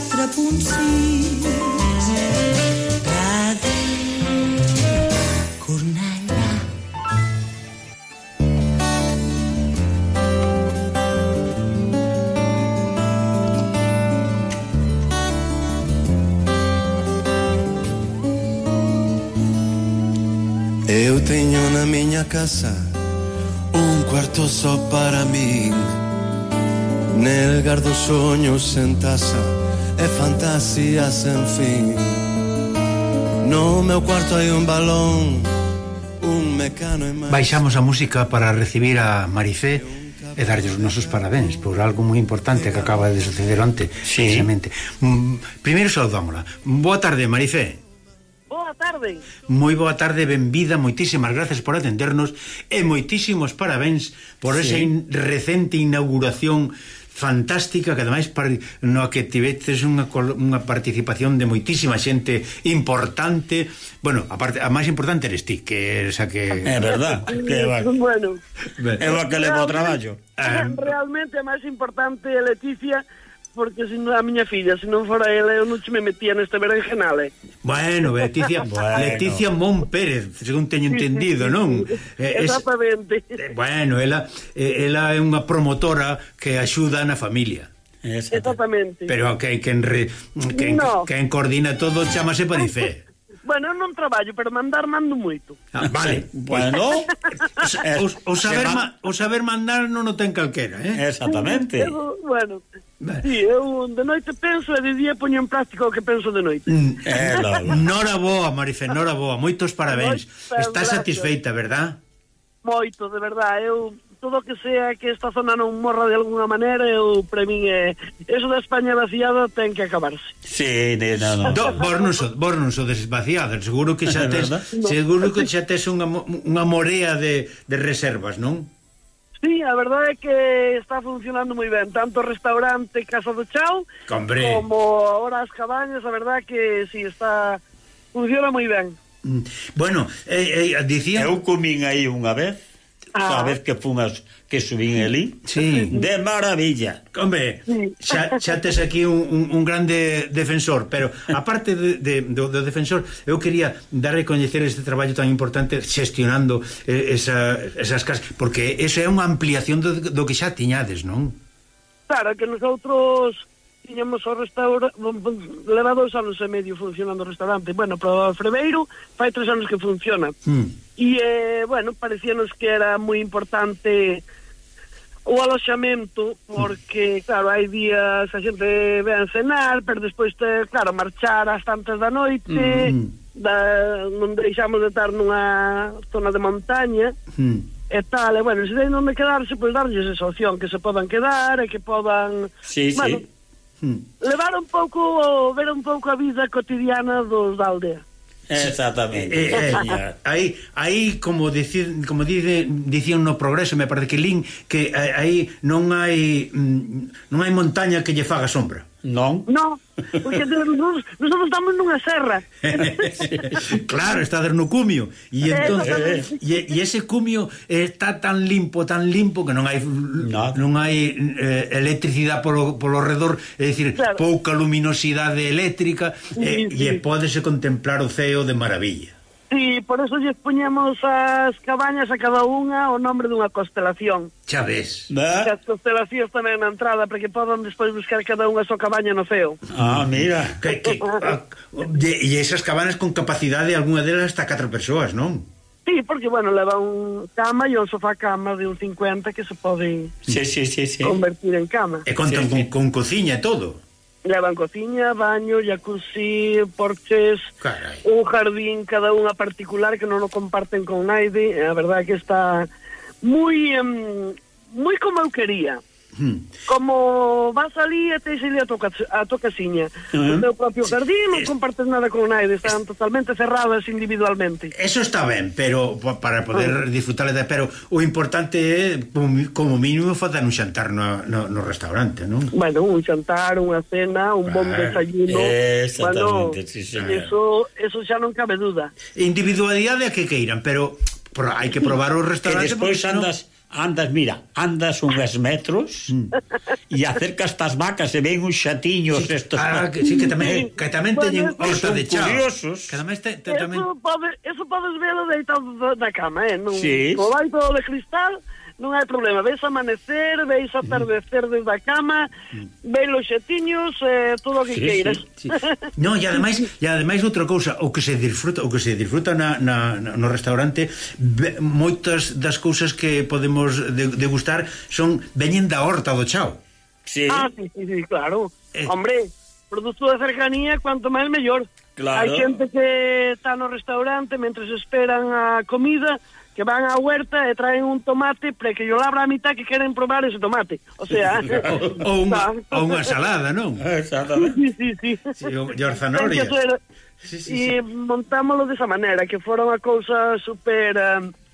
4.6 cada Cornellà. Eu teño na miña casa un cuarto só para min Nel gardo sonhos en taza é fantasía sen fin No meu cuarto hai un balón Un mecano e máis Baixamos a música para recibir a Marifé e darlle os nosos parabéns por algo moi importante que acaba de suceder onte sí. precisamente. Mm, primeiro saudámola. Boa tarde, Marifé. Boa tarde. Moi boa tarde, benvida, moitísimas gracias por atendernos e moitísimos parabéns por sí. esa in recente inauguración fantástica que ademais par, no que tivetes unha, unha participación de moitísima xente importante. Bueno, a, parte, a máis importante eres ti que esa que... É verdad que va, bueno, é o que levo o traballo. Realmente a máis importante Leticia porque se a miña filla, se non fora ela, eu non me metía neste berenjenale. Eh. Bueno, Leticia, bueno. Leticia Mon Pérez, según teño entendido, non? Eh, Exactamente. Es, eh, bueno, ela, eh, ela é unha promotora que axuda na familia. Exactamente. Pero que quen, re, quen, no. quen coordina todo chamase Padifé. Bueno, non traballo, pero mandar mando moito. Ah, vale. bueno, o, o, saber, ma, o saber mandar non o ten calquera, eh? Exactamente. Eu, bueno, Ben. Sí, eu de noite penso e de día poño en práctica o que penso de noite. Mm, eh, nora boa, Marife, nora boa, moitos parabéns. Moitas Estás gracias. satisfeita, verdad? Moito, de verdad, eu todo que sea que esta zona non morra de alguna maneira, eu para min é eso da España vaciada ten que acabarse. Sí, de, no, no. Do, vos non so, vos non so desvaciado, seguro que xa tes, no. seguro que xa tes unha, unha morea de, de reservas, non? Sí, a verdade é que está funcionando moi ben Tanto o restaurante Casa do Chao Compré. Como ahora as cabañas A verdade é que si sí, está Funciona moi ben mm. Bueno, eh, eh, dicían... Eu comín aí unha vez ah. sabes que fun as que subín ali sí. de maravilla Hombre, xa, xa tes aquí un, un, un grande defensor pero aparte de, de, do, do defensor eu quería dar recoñecer este traballo tan importante xestionando eh, esa, esas casas porque eso é unha ampliación do, do que xa tiñades, non? Claro, que nosotros tiñamos o restaurante leva dos anos e medio funcionando o restaurante bueno, para o Freveiro fai tres anos que funciona mm. e eh, bueno, parecíanos que era moi importante o aloxamento porque, hmm. claro, hai días a xente ve a cenar, pero despois te, claro, marchar ás tantas da noite mm. da, non deixamos de estar nunha zona de montaña mm. e tal, e bueno, se non onde quedarse pois darlles esa opción, que se podan quedar e que podan sí, bueno, sí hmm. levar un pouco ver un pouco a vida cotidiana dos da aldea Exactamente. Eh eh, eh, eh, aí aí como decir, como dice dicían no progreso, me parece que lin que eh, aí non hai mm, non hai montaña que lle faga sombra. Non. Non, porque nos, nos estamos nunha serra. claro, está no cumio. E eh, entonces e, e ese cumio está tan limpo, tan limpo que non hai Nada. non hai eh, electricidade polo, polo redor, é dicir, claro. pouca luminosidade eléctrica sí, eh, e, sí. e pódese contemplar o ceo de maravilla. Sí, por eso lles poñemos as cabañas a cada unha o nombre dunha constelación. Xa ves. Que as constelacións tamén na entrada, para que podan despois buscar cada unha só cabaña no ceo. Ah, mira. Que, que, a, de, e esas cabañas con capacidade, algunha delas hasta 4 persoas, non? Sí, porque, bueno, leva un cama e un sofá cama de un 50 que se pode sí, sí, sí, sí. convertir en cama. E contan sí, sí. con, con cociña e todo levan cociña, baño, jacuzzi, porches, Carai. un jardín cada unha particular que non o comparten con naide, a verdade que está moi um, moi como eu quería. Hmm. Como vas ali e tens ali a, toca, a tocasiña uh -huh. O teu propio jardín, non compartes nada con naide Están totalmente cerradas individualmente Eso está ben, pero para poder ah. uh -huh. disfrutar de, Pero o importante é, como mínimo, facer un xantar no, no, no restaurante, non? Bueno, un xantar, unha cena, un ah, bon desayuno Exactamente, bueno, sí, eso, eso xa non cabe duda Individualidade a que queiran, pero, pero hai que probar o restaurante Que despois andas... No andas, mira, andas unhas ah. metros mm. e acercas estas vacas e ven uns xatiños sí, estos. Ah, que, sí, que tamén, que tamén teñen horta de chao. Curiosos. Que tamén te, te, tamén... Eso, pode, eso podes velo deitado da cama, eh? Non, sí. Colai todo de cristal non hai problema, veis amanecer, veis atardecer desde a cama, mm. veis os xetiños, eh, todo o que sí, queiras. Sí, sí. e ademais, e ademais outra cousa, o que se disfruta, o que se disfruta na, na, no restaurante, be, moitas das cousas que podemos degustar son veñen da horta do chao. Sí. Ah, sí, sí, sí claro. Eh. Hombre, produto de cercanía, cuanto máis mellor. Claro. Hai xente que está no restaurante mentre esperan a comida que van á huerta e traen un tomate para que yo labra a mitad que queren probar ese tomate. O sea... ou unha, ¿eh? o unha salada, non? sí, sí, sí. sí o, e orzanorias. Sí, sí, sí. E montámoslo desa maneira, que fora unha cousa super... Um, eh,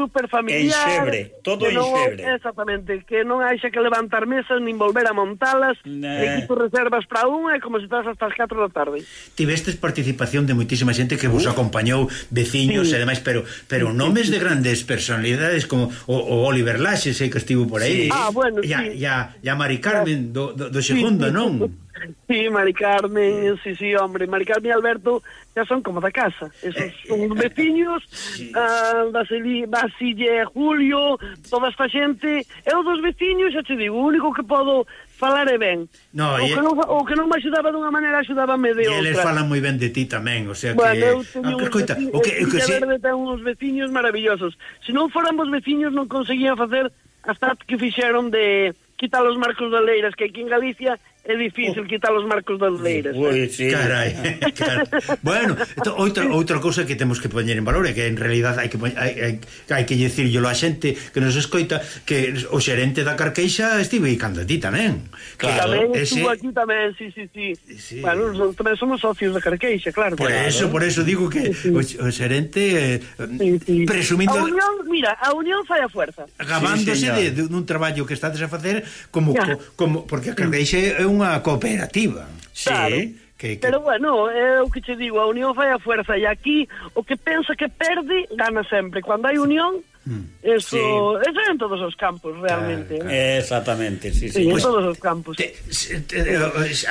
super familiar. En xebre, todo en xebre. Exactamente, que non haixa que levantar mesas nin volver a montalas, eh. equipo reservas para unha e como se estás hasta as 4 da tarde. Tivestes participación de moitísima xente que vos acompañou, veciños sí. e demais, pero pero nomes de grandes personalidades como o, o Oliver Laxe, sei eh, que estivo por aí. Sí. Ah, bueno, e a, sí. e a, e a Mari Carmen do, do, do segundo, sí, sí, non? Sí. Sí, Mari Carmen, sí, sí, hombre, Mari Carmen e Alberto ya son como da casa, esos son veciños, sí. ah, Vasili, Vasille, Julio, toda esta xente, eu dos veciños, xa te digo, o único que podo falar é ben. No, o, e... que non, o que non me axudaba dunha maneira, axudábame de outra. E eles falan moi ben de ti tamén, o sea que... Bueno, eu teño ah, que, escoita, veciños, o que, o que, sí. verde ten uns veciños maravillosos. Se non fóramos veciños non conseguían facer hasta que fixeron de quitar os marcos da leiras que aquí en Galicia é difícil oh. quitar os marcos das leiras. Ui, sí. Carai, carai. bueno, esto, outra, outra cousa que temos que poñer en valor é que en realidad hai que hai, hai, hai que dicirlo a xente que nos escoita que o xerente da Carqueixa estive cando ti tamén. Claro. Tamén ese... aquí tamén, sí, sí, sí. sí. Bueno, son, tamén somos socios da Carqueixa, claro. Por claro. eso, por eso digo que sí, sí. o, o xerente eh, sí, sí. presumindo... A unión, mira, a unión fai a fuerza. Gabándose sí, señor. de, de un traballo que estades a facer como, co, como porque a Carqueixa é unha cooperativa. Claro. Sí. Que, que... Pero bueno, é o que te digo, a unión fai a fuerza e aquí o que pensa que perde gana sempre. Cando hai unión, mm. Eso, sí. eso en todos os campos, realmente. Claro, claro. Exactamente, sí, sí. sí pues, en todos os campos. Te, te, te,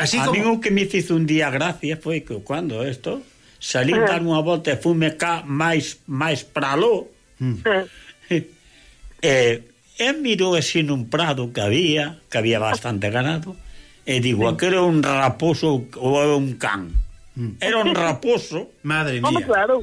así a como... mí o que me fiz un día gracias foi que cando isto, salí eh. dar unha volta e fume cá máis, máis praló. Mm. Eh. eh, e mirou así nun prado que había, que había bastante ganado, e digo, aquel é un raposo ou é un can. Mm. Era un raposo. Madre mía. Claro.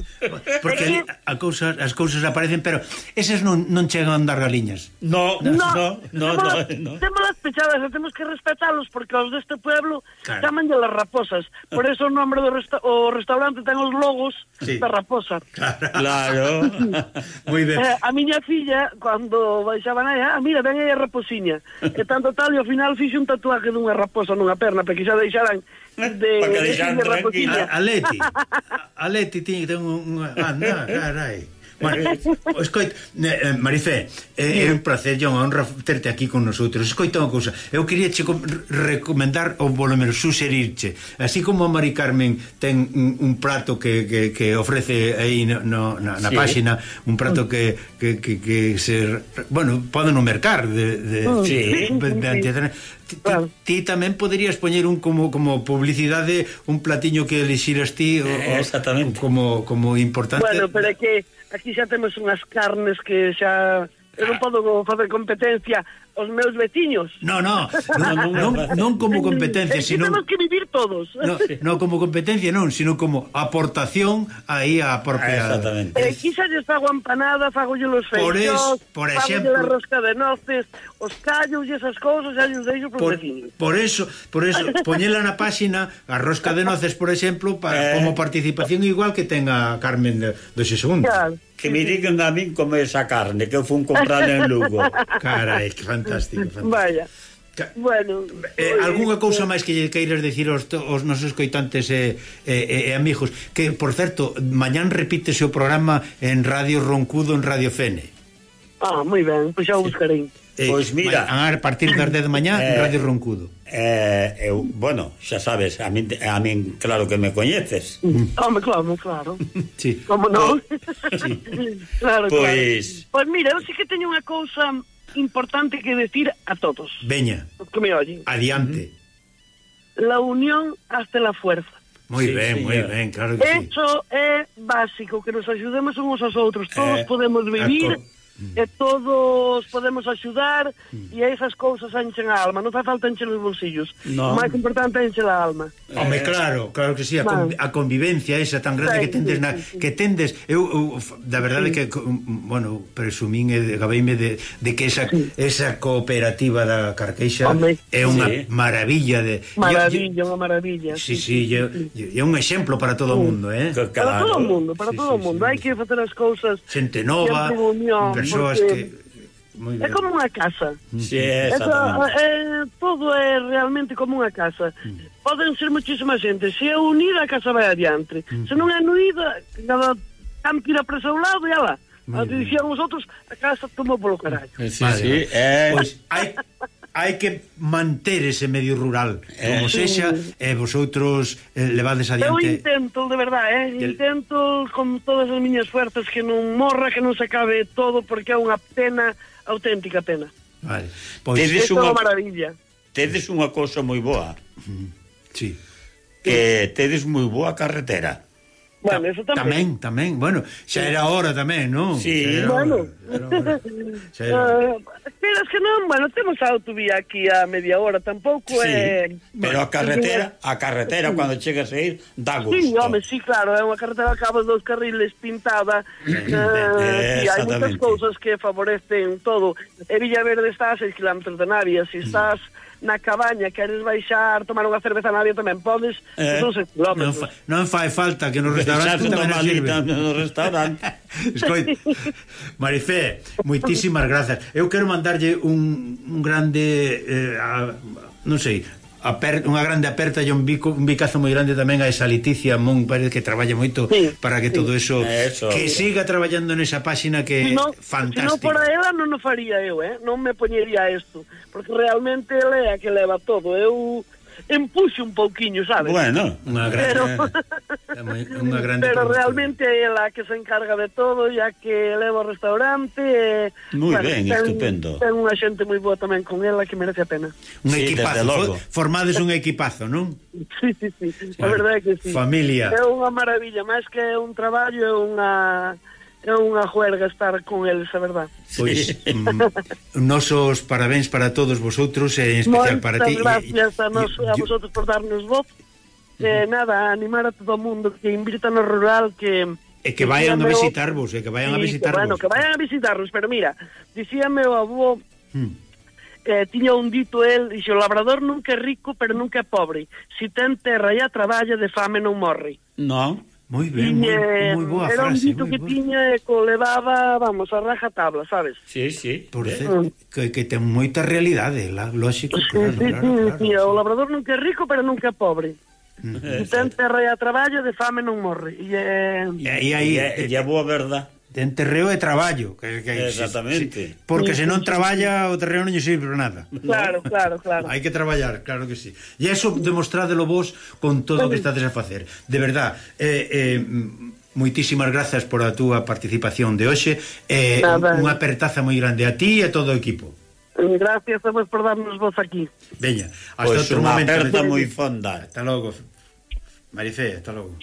Porque a cousa, as cousas aparecen, pero esas non, non chegan andar galiñas. No, no, no. no, no, no. Temos as pechadas e temos que respetalos porque os deste pueblo claro. chaman de las raposas. Por eso o nombre do resta o restaurante ten os logos sí. da raposa. Claro. Moi ben. Eh, a miña filla, cando baixaban aí, ah, mira, ven aí a raposiña. E tanto tal, e ao final fixe un tatuaje dunha raposa nunha perna, porque xa deixaran de, para que deixan tranquilo. A, a Leti, a Leti que ter. Anda, ah, carai. Bueno, escoita, eh, Marifé, eh, é eh, un placer, John, honra terte aquí con nosotros. Escoita unha cousa, eu queria che recomendar ou polo menos suxerirche. Así como a Mari Carmen ten un, un prato que, que, que ofrece aí no, no, na, na sí. páxina, un prato que, que, que, que se, bueno, poden no mercar de, de, oh, sí. de, de, de, de, de, de, de, de, de claro. ti, ti tamén poderías poñer un como como publicidade un platiño que elixiras ti o, eh, exactamente. como como importante. Bueno, pero é que aquí xa temos unhas carnes que xa eu non ah. podo facer competencia os meus veciños. No, no, non, non, non como competencia, eh, sino temos que vivir todos. No, no como competencia non, sino como aportación aí á propia. Ah, exactamente. Eh, quizalles fago empanada, fagolle los feitos, por, es, por exemplo, la rosca de noces, os callos e esas cousas, xa lles deixo por, por veciños. Por eso, por eso poñela na páxina a rosca de noces, por exemplo, para eh. como participación igual que tenga Carmen de, de Segundo. Claro. Que me digan a min como esa carne que eu fun comprar en Lugo. Carai, que fantástico fantástico, fantástico. Vaya. Ca bueno, eh, algunha eh. cousa máis que lle queiras decir aos, aos nosos coitantes e eh, eh, eh, amigos, que por certo, mañán repítese o programa en Radio Roncudo en Radio Fene. Ah, moi ben, pois xa o buscarei. Eh, pois mira, a partir das 10 de mañá eh, en Radio Roncudo. Eh, eu, bueno, xa sabes, a min, a min claro que me coñeces. Mm. Home, claro, claro. Sí. Como non? Sí. claro, pois... Pues... claro. Pois pues mira, eu sei que teño unha cousa importante que decir a todos. Veña. Que me oyen. Adiante. La unión hace la fuerza. Moi sí, ben, sí, moi ya. ben, claro que Eso sí. Eso é básico, que nos axudemos uns aos outros. Todos eh, podemos vivir... Aco e todos podemos axudar mm. e esas cousas enchen a alma, non fai falta encher os bolsillos. No. O máis importante é encher a alma. Home, claro, claro que sí, a, conv a convivencia esa tan grande sí, que tendes na, sí, sí. que tendes, eu, eu da verdade sí. que bueno, presumín e gabeime de, de que esa sí. esa cooperativa da Carqueixa Home. é unha sí. maravilla de Maravilla, unha maravilla. Sí, sí, sí, é sí. un exemplo para todo o mundo, eh? Para todo o mundo, para sí, todo o sí, mundo. Sí, Hai que facer as cousas xente nova, persoas que Muy é como unha casa. Sí, exactamente. É, eh, todo é realmente como unha casa. Mm. Poden ser muchísima xente. Se é unida, a casa vai adiante. Mm. Se non é unida, cada campo irá para o seu lado e alá. Dicían os outros, a casa tomou polo carallo. Sí, vale. sí, é... Eh. Pois, pues, hai hai que manter ese medio rural, eh. como eh, sexa, sí. e eh, vosotros eh, levades adiante... Eu intento, de verdade, eh, el... intento con todas as miñas fuerzas que non morra, que non se acabe todo, porque é unha pena, auténtica pena. Vale. Pois, tedes unha maravilla. Tedes unha cousa moi boa. Sí. Que tedes moi boa carretera. Bueno, eso tamén. Tamén, tamén. Bueno, xa era hora tamén, non? Sí, bueno. Hora, hora. Xa era hora. Uh, pero es que non, bueno, temos a autovía aquí a media hora tampouco sí, é... Eh... Pero a carretera, a carretera, sí. cando chegas a ir, dá gusto. Sí, home, sí, claro, é unha carretera que acaba dos carriles pintada, eh, e hai moitas cousas que favorecen todo. E Villaverde está a 6 km de Navia, se si mm. estás... Mm na cabaña, queres baixar, tomar unha cerveza na área tamén podes, eh, son seis. Non, fa, non fai falta que nos restaurantes tamén sirve. No restaurante. Escoite, Marifé, moitísimas grazas. Eu quero mandarlle un, un grande... Eh, a, non sei, aper, unha grande aperta e un, bico, un bicazo moi grande tamén a esa Leticia Mon Pérez que traballa moito sí, para que sí. todo eso, eso que mira. siga traballando nesa páxina que no, fantástica. Se non por ela non o faría eu, eh? non me poñería isto, porque realmente ela é a que leva todo. Eu empuxo un pouquiño, sabes? Bueno, unha grande... Pero... Eh. É moi, unha grande Pero realmente é ela que se encarga de todo, ya que leva o restaurante e Moi ben, ten, estupendo. Ten unha xente moi boa tamén con ela que merece a pena. Un sí, equipazo, formades un equipazo, non? Sí, sí, sí. A verdade é que sí. Familia. É unha maravilla, máis que un traballo, é unha é unha juerga estar con eles, a verdade. Pois, mm, nosos parabéns para todos vosotros, en especial Moitas para ti. gracias a, nos, a vosotros por darnos voz. Eh, nada, animar a todo o mundo que invirta no rural que E que vayan a visitarvos, e eh, que vayan sí, a visitarvos. Bueno, que vayan a visitarvos, pero mira, dicíame o avó hmm eh, tiña un dito el, dixo, o labrador nunca é rico, pero nunca é pobre. Si ten terra e a traballa, de fame non morre. No, moi ben, moi, moi boa era frase. Era un dito que boa. tiña e co levaba, vamos, a raja tabla, sabes? Sí, sí. Por certo, mm. que, que ten moita realidade, la, lógico, sí, claro, sí, claro, sí, claro, sí. O labrador nunca é rico, pero nunca é pobre. Ten terra e traballo, de eh, fame non morre. E, e aí, aí, e, e, a boa verdad. Ten terreo e traballo. Que, que, Exactamente. Si, si, porque se non traballa, o terreo non lle sirve para nada. Claro, claro, claro. Hai que traballar, claro que sí. E eso demostrádelo vos con todo o que estades a facer. De verdad, eh, eh, moitísimas grazas por a túa participación de hoxe. Eh, unha apertaza moi grande a ti e a todo o equipo. Eh, gracias eh, a vos por darnos voz aquí. Veña, hasta pois outro momento. Pois unha aperta moi fonda. Hasta logo, Marifé, hasta logo.